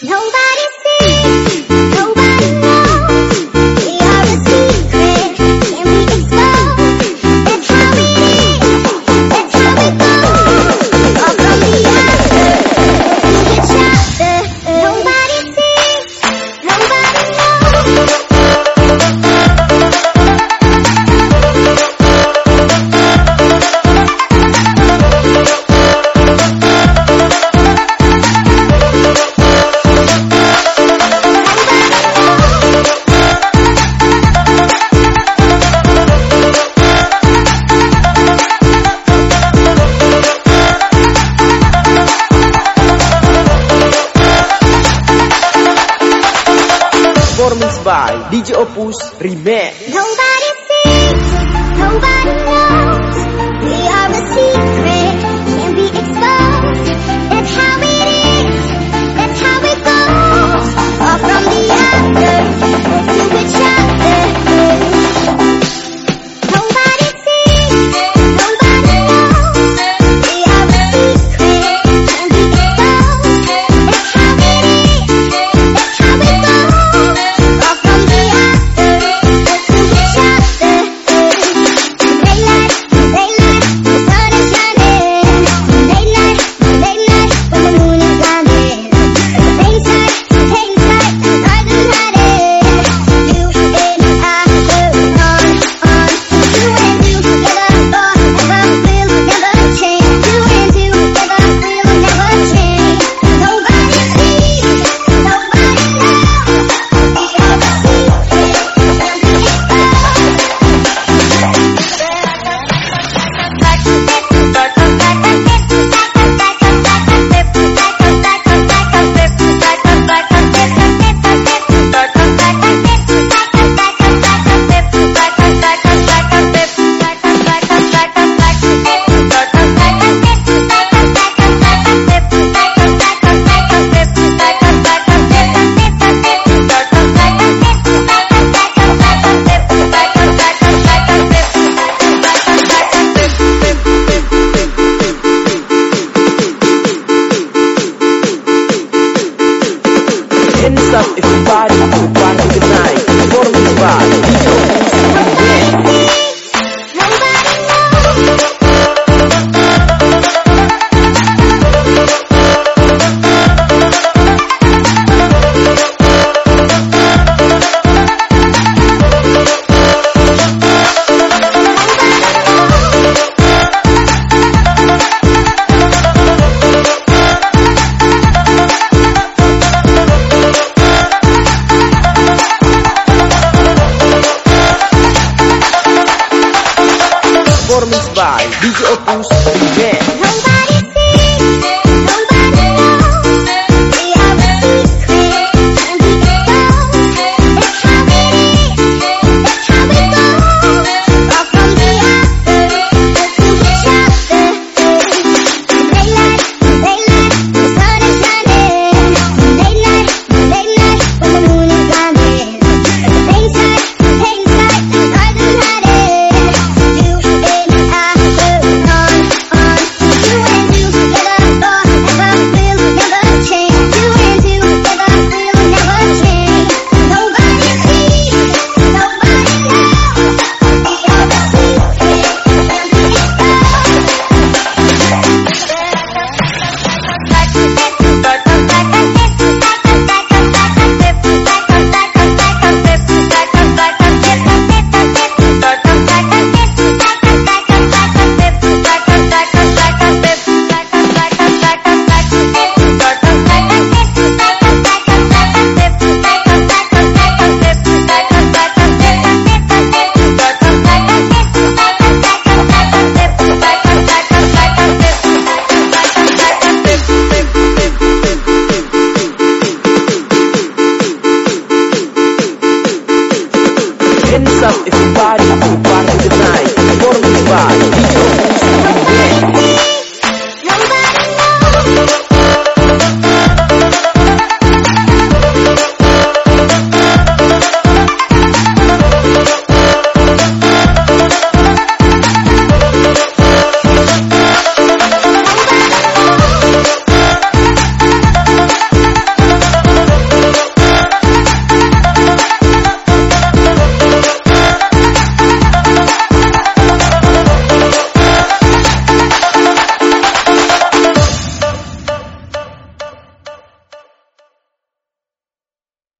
Nobody's DJ Opus Remix Nobody sings, nobody hands up if you party, party tonight. Follow me, party. performance by DJ Opus Band.